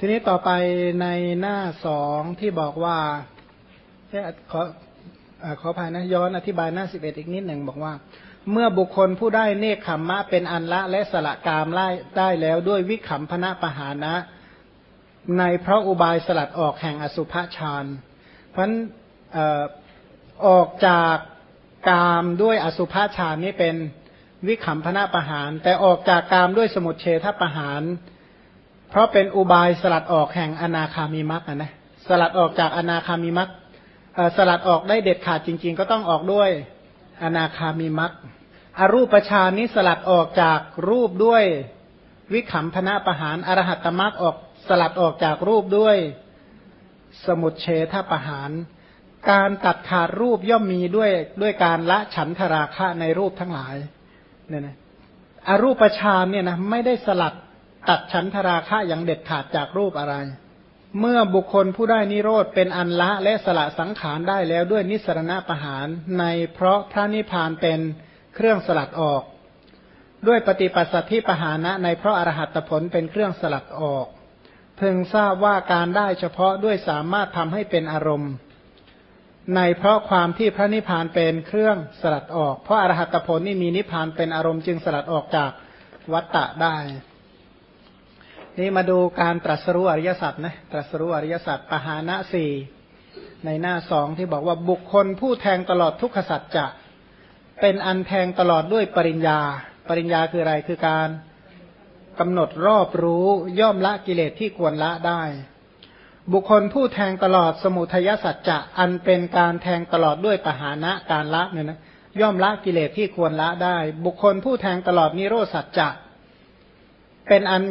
ทีนี้ต่อไปในหน้าสองที่บอกว่าขอขอภัยนะย้อนอธิบายหน้าสิบเอ็ดอีกนิดหนึ่งบอกว่า เมื่อบุคคลผู้ได้เนคขมมะเป็นอันละและสละกามไล่ได้แล้วด้วยวิขำพนะปหานะ ในเพราะอุบายสลัดออกแห่งอสุภฌานเพราะนั้นออกจากกามด้วยอสุภฌานนี้เป็นวิขำพนะปหานแต่ออกจากกามด้วยสมุทเฉทปหาน เพราะเป็นอุบายสลัดออกแห่งอนาคามิมักนะสลัดออกจากอนาคามิมักสลัดออกได้เด็ดขาดจริง ๆ ก็ต้องออกด้วยอนาคามิมักอรูปฌานนี้สลัดออกจากรูปด้วยวิขำพนะปะหานอรหัตมักออกสลัดออกจากรูปด้วยสมุทเฉทปะหานการตัดขาดรูปย่อมมีด้วยด้วยการละฉันทราคะในรูปทั้งหลายเนี่ยนะอรูปฌานเนี่ยนะไม่ได้สลัด ตัดฉันทราคะอย่างเด็ดขาดจากรูปอะไร เมื่อบุคคลผู้ได้นิโรธเป็นอันละและสละสังขารได้แล้วด้วยนิสรณะประหารในเพราะพระนิพพานเป็นเครื่องสลัดออก ด้วยปฏิปัสสัทธิปหานะในเพราะอรหัตผลเป็นเครื่องสลัดออกเพึงทราบว่าการได้เฉพาะด้วยสามารถทำให้เป็นอารมณ์ ในเพราะความที่พระนิพพานเป็นเครื่องสลัดออก เพราะอรหัตผลนี่มีนิพพานเป็นอารมณ์จึงสลัดออกจากวัตตะได้ นี่มาดูการตรัสรู้อริยสัจนะตรัสรู้อริยสัจปหานะสี่ในหน้าสองที่บอกว่าบุคคลผู้แทงตลอดทุกขสัจจะเป็นอันแทงตลอดด้วยปริญญา ปริญญาคืออะไรคือการกำหนดรอบรู้ย่อมละกิเลสที่ควรละได้ บุคคลผู้แทงตลอดสมุทัยสัจจะอันเป็นการแทงตลอดด้วยปหานะการละเนี่ยนะย่อมละกิเลสที่ควรละได้ บุคคลผู้แทงตลอดนิโรสัจจะเป็นอัน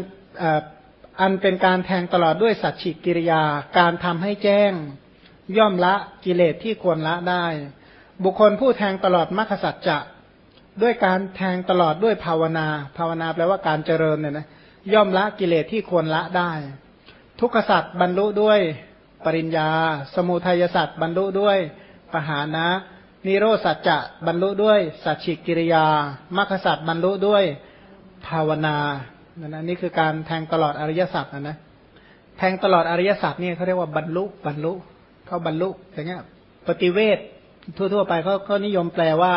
อันเป็นการแทงตลอดด้วยสัจฉิกิริยา การทำให้แจ้ง ย่อมละกิเลสที่ควรละได้ บุคคลผู้แทงตลอดมรรคสัจจะด้วยการแทงตลอดด้วยภาวนา ภาวนาแปลว่าการเจริญเนี่ยนะย่อมละกิเลสที่ควรละได้ ทุกขสัตว์บรรลุด้วยปริญญา สมุทัยสัตว์บรรลุด้วยปหานะนิโรสัจจะบรรลุด้วยสัจฉิกิริยามรรคสัตว์บรรลุด้วยภาวนา นะนี่คือการแทงตลอดอริยสัจนะนะแทงตลอดอริยสัจเนี่ยเขาเรียกว่าบรรลุบรรลุเขาบรรลุอย่างเงี้ยปฏิเวททั่ว ๆ ไปเขาก็นิยมแปลว่า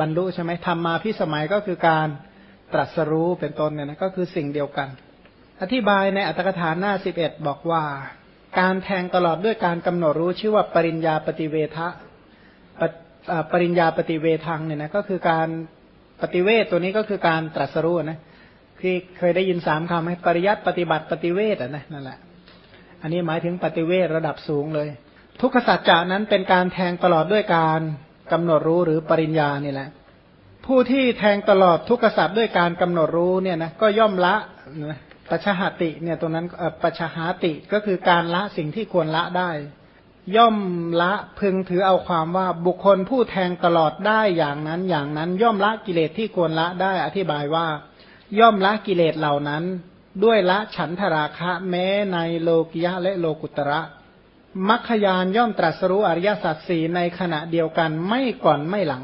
บรรลุใช่ไหมธรรมมาพิสมัยก็คือการตรัสรู้เป็นต้นเนี่ยนะก็คือสิ่งเดียวกัน อธิบายในอัตถกถาหน้าสิบเอ็ดบอกว่า การแทงตลอดด้วยการกำหนดรู้ชื่อว่าปริญญาปฏิเวทะปริญญาปฏิเวทังเนี่ยนะก็คือการปฏิเวทตัวนี้ก็คือการตรัสรู้นะ ที่เคยได้ยินสามคำไหมปริยัติปฏิบัติปฏิเวทอะนะนั่นแหละ อันนี้หมายถึงปฏิเวทระดับสูงเลย ทุกขสัจจานั้นเป็นการแทงตลอดด้วยการกำหนดรู้หรือปริญญานี่แหละ ผู้ที่แทงตลอดทุกขสัตว์ด้วยการกำหนดรู้เนี่ยนะก็ย่อมละปัจหาติเนี่ยตรงนั้นปัจหาติก็คือการละสิ่งที่ควรละได้ ย่อมละพึงถือเอาความว่าบุคคลผู้แทงตลอดได้อย่างนั้นอย่างนั้น ย่อมละกิเลสที่ควรละได้อธิบายว่า ย่อมละกิเลสเหล่านั้น ด้วยละฉันทราคะแม้ในโลกิยะและโลกุตระมัคคยานย่อมตรัสรู้อริยสัจสี่ในขณะเดียวกันไม่ก่อนไม่หลัง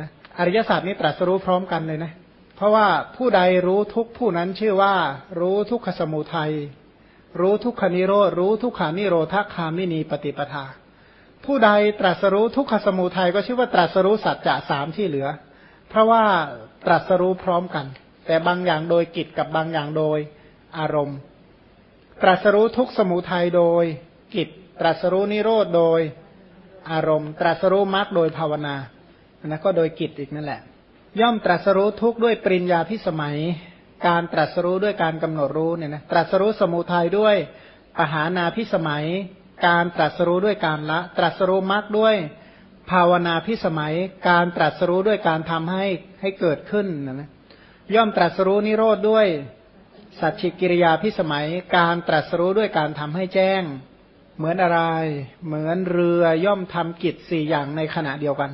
นะอริยสัจนี้ตรัสรู้พร้อมกันเลยนะ เพราะว่าผู้ใดรู้ทุกผู้นั้นชื่อว่า รู้ทุกขสมุทัยรู้ทุกขนิโรธรู้ทุกขานิโรธคามินีปฏิปทา ผู้ใดตรัสรู้ทุกขสมุทัยก็ชื่อว่าตรัสรู้สัจจะสามที่เหลือ เพราะว่าตรัสรู้พร้อมกัน แต่บางอย่างโดยกิจกับบางอย่างโดยอารมณ์ ตรัสรู้ทุกสมุทัยโดยกิจ ตรัสรู้นิโรธโดยอารมณ์ ตรัสรู้มรรคโดยภาวนาอันนั้นก็โดยกิจอีกนั่นแหละ ย่อมตรัสรู้ทุกด้วยปริญญาพิสมัย การตรัสรู้ด้วยการกำหนดรู้เนี่ยนะตรัสรู้สมุทัยด้วยปหานาพิสมัย การตรัสรู้ด้วยการละ ตรัสรู้มรรคด้วยภาวนาพิสมัย การตรัสรู้ด้วยการทำให้ให้เกิดขึ้นนะ ย่อมตรัสรู้นิโรธด้วย สัจฉิกิริยาพิสมัย การตรัสรู้ด้วยการทำให้แจ้ง เหมือนอะไร เหมือนเรือย่อมทำกิจสี่อย่างในขณะเดียวกัน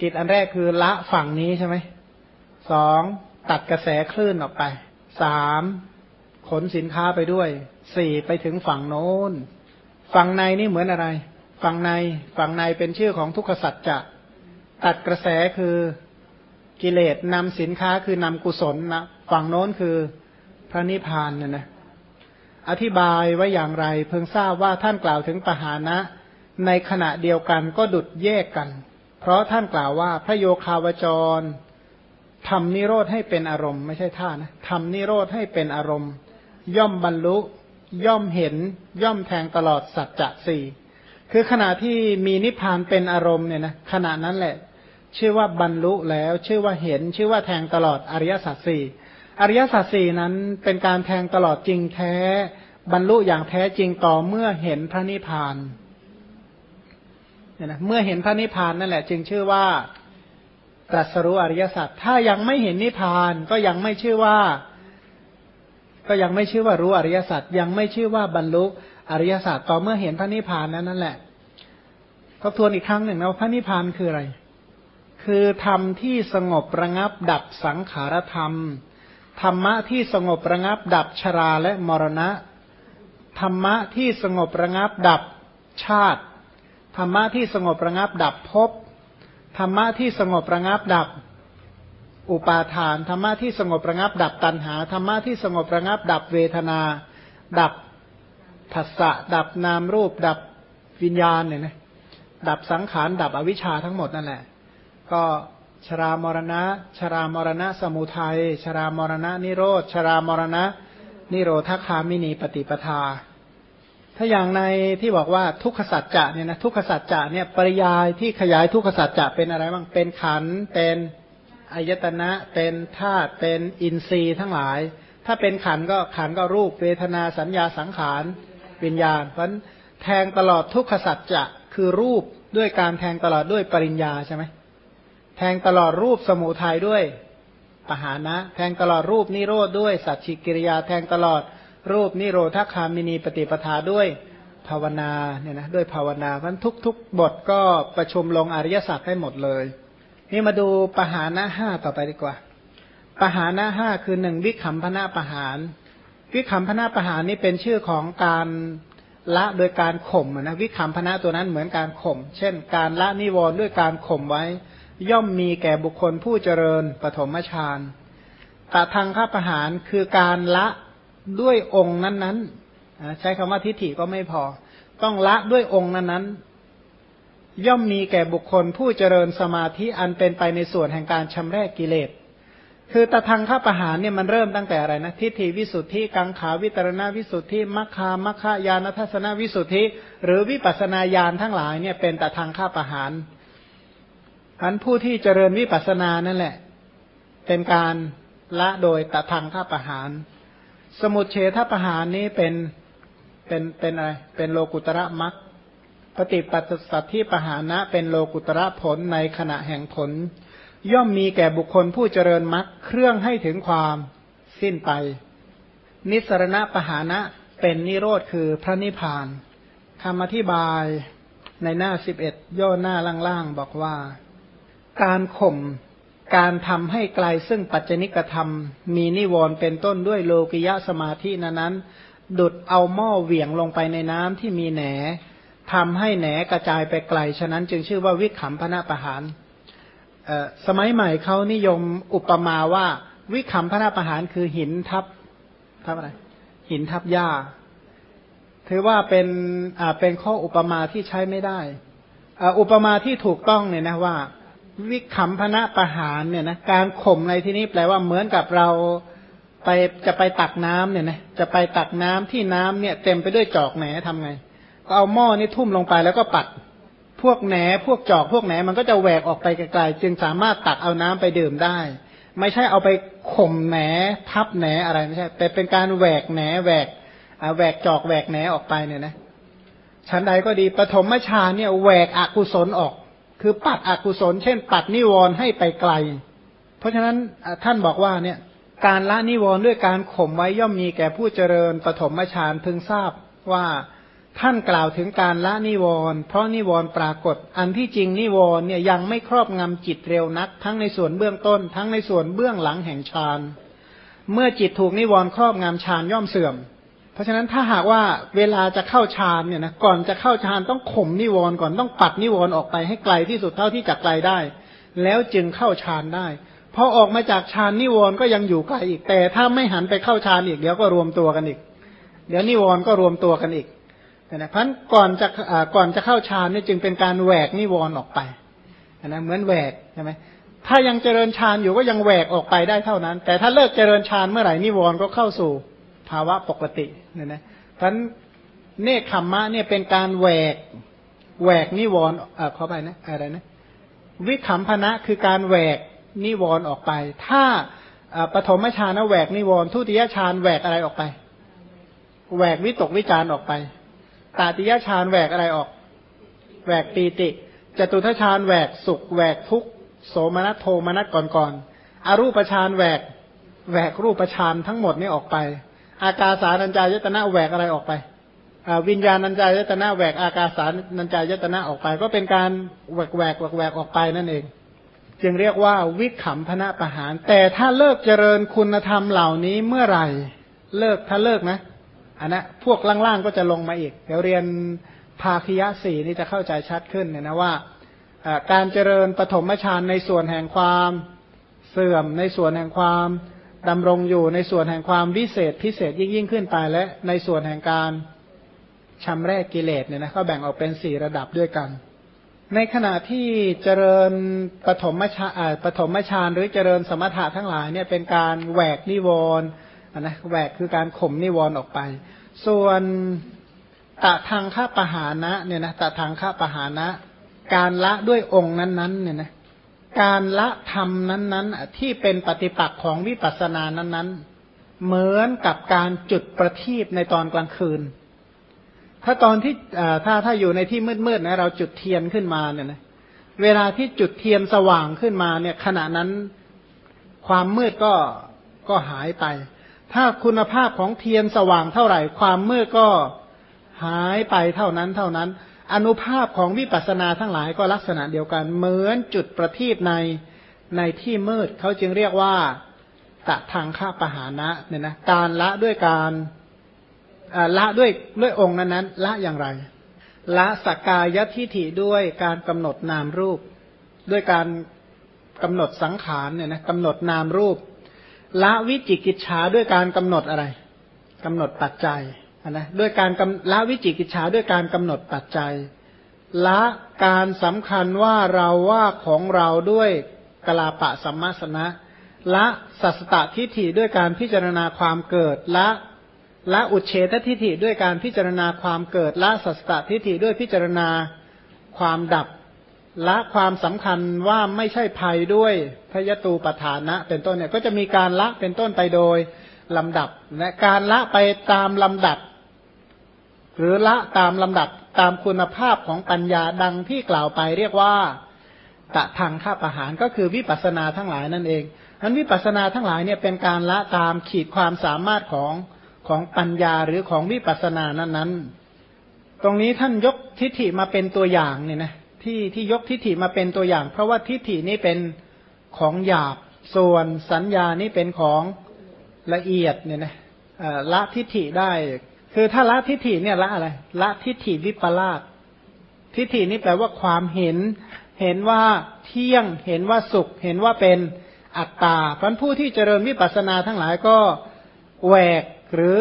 กิจอันแรกคือละฝั่งนี้ใช่ไหมสองตัดกระแสคลื่นออกไปสามขนสินค้าไปด้วยสี่ไปถึงฝั่งโน้น ฝั่งในนี่เหมือนอะไร ฝั่งในฝั่งในเป็นชื่อของทุกขสัจจะตัดกระแสคือ กิเลสนำสินค้าคือนำกุศลนะฝั่งโน้นคือพระนิพพานเนี่ยนะอธิบายไว้อย่างไร เพิ่งทราบว่าท่านกล่าวถึงปหานะ ในขณะเดียวกันก็ดุดแยกกัน เพราะท่านกล่าวว่าพระโยคาวจรทำนิโรธให้เป็นอารมณ์ ไม่ใช่ท่านะทำนิโรธให้เป็นอารมณ์ ย่อมบรรลุ ย่อมเห็น ย่อมแทงตลอดสัจจะสี่คือขณะที่มีนิพพานเป็นอารมณ์เนี่ยนะขณะนั้นแหละ ชื่อว่าบรรลุแล้ว ชื่อว่าเห็น ชื่อว่าแทงตลอดอริยสัจสี่อริยสัจสี่นั้นเป็นการแทงตลอดจริงแท้ บรรลุอย่างแท้จริงต่อเมื่อเห็นพระนิพพานเนี่ยนะเมื่อเห็นพระนิพพานนั่นแหละ จึงชื่อว่าตรัสรู้อริยสัจถ้ายังไม่เห็นนิพพานก็ยังไม่ชื่อว่า ก็ยังไม่ชื่อว่ารู้อริยสัจยังไม่ชื่อว่าบรรลุอริยสัจต่อเมื่อเห็นพระนิพพานนั้นนั่นแหละทบทวนอีกครั้งหนึ่งนะพระนิพพานคืออะไร คือธรรมที่สงบระงับดับสังขารธรรม ธรรมะที่สงบระงับดับชราและมรณะ ธรรมะที่สงบระงับดับชาติ ธรรมะที่สงบระงับดับภพ ธรรมะที่สงบระงับดับอุปาทาน ธรรมะที่สงบระงับ ดับตัณหา ธรรมะที่สงบระงับ ดับเวทนา ดับผัสสะ ดับนามรูป ดับวิญญาณเนี่ยนะ ดับสังขาร ดับอวิชชาทั้งหมดนั่นแหละ ก็ชรามรณะ ชรามรณะสมุทัย ชรามรณะนิโรธ ชรามรณะ นิโรธคามินีปฏิปทา ถ้าอย่างในที่บอกว่าทุกขสัจจะเนี่ยนะทุกขสัจจะเนี่ยปริยายที่ขยายทุกขสัจจะเป็นอะไรบ้าง เป็นขัน เป็นอายตนะ เป็นธาตุ เป็นอินทรีย์ทั้งหลาย ถ้าเป็นขันก็ขันก็รูปเวทนาสัญญาสังขารวิญญาณ เพราะแทงตลอดทุกขสัจจะคือรูปด้วยการแทงตลอดด้วยปริญญาใช่ไหม แทงตลอดรูปสมุทัยด้วยปหานะ แทงตลอดรูปนิโรธด้วย สัจฉิกิริยา แทงตลอดรูปนิโรธคามินีปฏิปทาด้วยภาวนาเนี่ยนะด้วยภาวนาเพราะทุกๆบทก็ประชุมลงอริยสัจให้หมดเลย นี่มาดูปหานะห้าต่อไปดีกว่า ปหานะห้าคือหนึ่งวิคัมพนาปหารวิคัมพนาปหารนี่เป็นชื่อของการละโดยการข่มนะวิคัมพนะตัวนั้นเหมือนการข่ม เช่น การละนิวรณ์ด้วยการข่มไว้ ย่อมมีแก่บุคคลผู้เจริญปฐมฌานตาทางข้าประหารคือการละด้วยองค์นั้นๆ ใช้คำว่าทิฏฐิก็ไม่พอ ต้องละด้วยองค์นั้นๆ ย่อมมีแก่บุคคลผู้เจริญสมาธิอันเป็นไปในส่วนแห่งการชำระกิเลส คือตะทางข้าประหารเนี่ยมันเริ่มตั้งแต่อะไรนะ ทิฏฐิวิสุทธิ กังขาวิตรณวิสุทธิ มัคคามัคคายานทัศนวิสุทธิ หรือวิปัสนาญาณทั้งหลายเนี่ยเป็นตะทางข้าประหาร อันผู้ที่เจริญวิปัสสนานั่นแหละ เป็นการละโดยตะทางข้าประหาร สมุทเฉทประหารนี้เป็นเป็นเป็นอะไร เป็นโลกุตระมัคปฏิปัสสัตที่ปหานะ เป็นโลกุตระผลในขณะแห่งผล ย่อมมีแก่บุคคลผู้เจริญมรรคเครื่องให้ถึงความสิ้นไป นิสรณะประหานะเป็นนิโรธคือพระนิพพานคำอธิบายในหน้าสิบเอ็ดย่อหน้าล่างๆบอกว่า การข่มการทำให้ไกลซึ่งปัจจนิกธรรม มีนิวรณ์เป็นต้นด้วยโลกิยะสมาธินั้นนั้นดุดเอาหม้อเหวี่ยงลงไปในน้ำที่มีแหนทำให้แหนกระจายไปไกล ฉะนั้นจึงชื่อว่าวิขำพนะประหารสมัยใหม่เขานิยมอุปมาว่าวิคัมพระประหารคือหินทับทับอะไร หินทับหญ้า ถือว่าเป็นอ่าเป็นข้ออุปมาที่ใช้ไม่ได้อ่าอุปมาที่ถูกต้องเนี่ยนะว่า วิคัมพนะประหารเนี่ยนะการข่มในที่นี้แปลว่าเหมือนกับเราไปจะไปตักน้ำเนี่ยนะจะไปตักน้ำที่น้ำเนี่ย เต็มไปด้วยจอกแหนทำไง ก็เอาหม้อนี่ทุ่มลงไปแล้วก็ปัด พวกแหนพวกจอกพวกแหนมันก็จะแหวกออกไปไกลๆจึงสามารถตักเอาน้ำไปดื่มได้ ไม่ใช่เอาไปข่มแหนทับแหนอะไรไม่ใช่ แต่เป็นการแหวกแหนแหวกแหวกจอกแหวกแหนออกไปเนี่ยนะชั้นใดก็ดีปฐมฌานเนี่ยแหวกอกุศลออก คือปัดอกุศล เช่น ปัดนิวรณ์ให้ไปไกล เพราะฉะนั้นท่านบอกว่าเนี่ยการละนิวรณ์ด้วยการข่มไว้ย่อมมีแก่ผู้เจริญปฐมฌานพึงทราบว่าท่านกล่าวถึงการละนิวรณ์เพราะนิวรณ์ปรากฏ อันที่จริงนิวรณ์เนี่ยยังไม่ครอบงำจิตเร็วนัก ทั้งในส่วนเบื้องต้น ทั้งในส่วนเบื้องหลังแห่งฌานเมื่อจิตถูกนิวรณ์ครอบงำฌานย่อมเสื่อม เพราะฉะนั้นถ้าหากว่าเวลาจะเข้าฌานเนี่ยนะก่อนจะเข้าฌานต้องข่มนิวรณ์ก่อนต้องปัดนิวรณ์ออกไปให้ไกลที่สุดเท่าที่จะไกลได้ แล้วจึงเข้าฌานได้พอออกมาจากฌานนิวรณ์ก็ยังอยู่ไกลอีกแต่ถ้าไม่หันไปเข้าฌานอีกเดี๋ยวก็รวมตัวกันอีก เดี๋ยวนิวรณ์ก็รวมตัวกันอีกนะพันก่อนจะก่อนจะเข้าฌานนี่จึงเป็นการแหวกนิวรณ์ออกไปนะเหมือนแหวกใช่ไหมถ้ายังเจริญฌานอยู่ก็ยังแหวกออกไปได้เท่านั้น แต่ถ้าเลิกเจริญฌานเมื่อไหร่นิวรณ์ก็เข้าสู่ ภาวะปกติเนี่ยนะพันเนคขมมะเนี่ยเป็นการแหวกแหวกนิวรณ์เอ่อขอไปนะอะไรนะ วิขำพนะคือการแหวกนิวรณ์ออกไป ถ้าปฐมฌานแหวกนิวรณ์ทุติยฌานแหวกอะไรออกไปแหวกวิตกวิจารออกไป ตาติยฌานแหวกอะไรออกแหวกปีติจตุทฌานแหวกสุขแหวกทุกโสมนัสโทมนัสก่อนๆอรูปฌานแหวกแหวกรูปฌานทั้งหมดนี้ออกไป อากาสานัญจายตนะแหวกอะไรออกไปวิญญาณัญจายตนะแหวกอากาสานัญจายตนะออกไป ก็เป็นการแหวกแหวกแหวกออกไปนั่นเอง จึงเรียกว่าวิขำพนะประหาร แต่ถ้าเลิกเจริญคุณธรรมเหล่านี้เมื่อไหร่ เลิกถ้าเลิกนะอันนะพวกล่างๆก็จะลงมาอีก เดี๋ยวเรียนภาคยะสี่นี่จะเข้าใจชัดขึ้นเนี่ยนะว่าการเจริญปฐมฌานในส่วนแห่งความเสื่อมในส่วนแห่งความ ดำรงอยู่ในส่วนแห่งความวิเศษพิเศษยิ่งยิ่งขึ้นไปและในส่วนแห่งการชำแรกกิเลสเนี่ยนะเขาแบ่งออกเป็นสี่ระดับด้วยกัน ในขณะที่เจริญปฐมฌานปฐมฌานหรือเจริญสมถะทั้งหลายเนี่ยเป็นการแหวกนิวรณ์นะแหวกคือการข่มนิวรณ์ออกไป ส่วนตะทางข้าปหานะเนี่ยนะตะทางข้าปหานะ การละด้วยองค์นั้นๆเนี่ยนะ การละธรรมนั้นๆ ที่เป็นปฏิปักษ์ของวิปัสสนานั้นๆ เหมือนกับการจุดประทีปในตอนกลางคืน ถ้าตอนที่ถ้าถ้าอยู่ในที่มืดๆนะเราจุดเทียนขึ้นมาเนี่ยนะเวลาที่จุดเทียนสว่างขึ้นมาเนี่ย ขณะนั้นความมืดก็ก็หายไป ถ้าคุณภาพของเทียนสว่างเท่าไหร่ ความมืดก็หายไปเท่านั้นเท่านั้น อนุภาพของวิปัสสนาทั้งหลายก็ลักษณะเดียวกัน เหมือนจุดประทีปในในที่มืดเขาจึงเรียกว่าตะทางข้าปหานะเนี่ยนะการละด้วยการละด้วยด้วยองค์นั้นนั้นละอย่างไร ละสกกายทิฐิด้วยการกำหนดนามรูป ด้วยการกำหนดสังขารเนี่ยนะกำหนดนามรูป ละวิจิกิจฉาด้วยการกำหนดอะไรกำหนดปัจจัย นะด้วยการละวิจิกิจฉาด้วยการกำหนดปัจจัย ละการสำคัญว่าเราว่าของเราด้วยกลาปะสัมมาสนะ ละสัสตตทิฏฐิด้วยการพิจารณาความเกิดละละอุเฉททิฏฐิด้วยการพิจารณาความเกิดละสัสตตทิฏฐิด้วยพิจารณาความดับ ละความสำคัญว่าไม่ใช่ภัยด้วยพยตูปฐานะ เป็นต้นเนี่ยก็จะมีการละเป็นต้นไปโดยลำดับและการละไปตามลำดับ หรือละตามลำดับตามคุณภาพของปัญญาดังที่กล่าวไปเรียกว่าตะทางข้าประหารก็คือวิปัสนาทั้งหลายนั่นเองอันวิปัสนาทั้งหลายเนี่ยเป็นการละตามขีดความสามารถของของปัญญาหรือของวิปัสนานั้นนั้นตรงนี้ท่านยกทิฏฐิมาเป็นตัวอย่างเนี่ยนะที่ที่ยกทิฏฐิมาเป็นตัวอย่าง เพราะว่าทิฏฐินี้เป็นของหยาบส่วนสัญญานี้เป็นของละเอียดเนี่ยนะละทิฏฐิได้ คือถ้าละทิฏฐิเนี่ยละอะไร ละทิฏฐิวิปลาสทิฏฐินี้แปลว่าความเห็น เห็นว่าเที่ยง เห็นว่าสุข เห็นว่าเป็นอัตตาพันผู้ที่เจริญวิปัสสนาทั้งหลายก็แหวกหรือ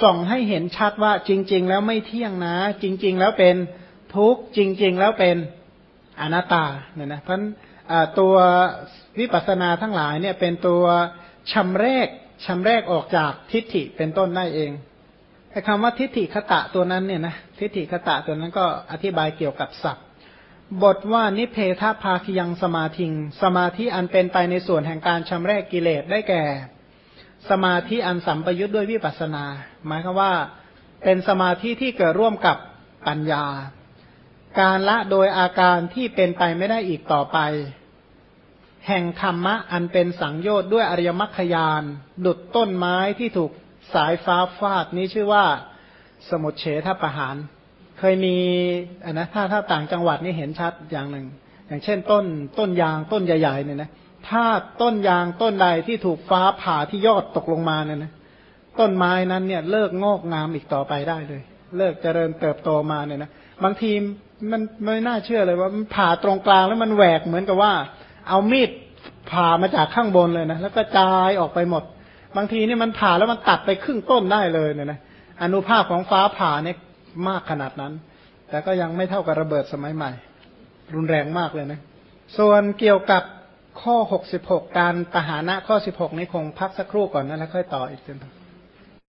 ส่องให้เห็นชัดว่าจริง ๆ แล้วไม่เที่ยงนะ จริง ๆ แล้วเป็นทุกจริง ๆ แล้วเป็นอนัตตาเนี่ยนะเพราะตัววิปัสสนาทั้งหลายเนี่ยเป็นตัวชำแรกชำแรกออกจากทิฏฐิเป็นต้นได้เอง ไอ้คำว่าทิฏฐิคตะตัวนั้นเนี่ยนะทิฏฐิคตะตัวนั้นก็อธิบายเกี่ยวกับศัพท์บทว่านิเพทภาคยังสมาธิง สมาธิอันเป็นไปในส่วนแห่งการชำแรกกิเลสได้แก่ สมาธิอันสัมปยุทธ์ด้วยวิปัสนา หมายคือว่าเป็นสมาธิที่เกิดร่วมกับปัญญา การละโดยอาการที่เป็นไปไม่ได้อีกต่อไป แห่งธรรมะอันเป็นสังโยชน์ด้วยอริยมรรคยาน ดุดต้นไม้ที่ถูก สายฟ้าฟาดนี้ชื่อว่าสมุทเฉทประหาร เคยมีอันนะถ้าถ้าต่างจังหวัดนี่เห็นชัดอย่างหนึ่ง อย่างเช่นต้นต้นยางต้นใหญ่ๆเนี่ยนะถ้าต้นยางต้นใดที่ถูกฟ้าผ่าที่ยอดตกลงมาเนี่ยนะต้นไม้นั้นเนี่ยเลิกงอกงามอีกต่อไปได้เลย เลิกเจริญเติบโตมาเนี่ยนะบางทีมันไม่น่าเชื่อเลยว่ามันผ่าตรงกลางแล้วมันแหวกเหมือนกับว่า เอามีดผ่ามาจากข้างบนเลยนะแล้วก็จายออกไปหมด บางทีนี่มันผ่าแล้วมันตัดไปครึ่งต้นได้เลยเนี่ยนะอนุภาพของฟ้าผ่าเนี่ยมากขนาดนั้น แต่ก็ยังไม่เท่ากับระเบิดสมัยใหม่ รุนแรงมากเลยนะ ส่วนเกี่ยวกับข้อหกสิบหกการปหานะข้อสิบหกนี้คงพักสักครู่ก่อนนะแล้วค่อยต่ออีกที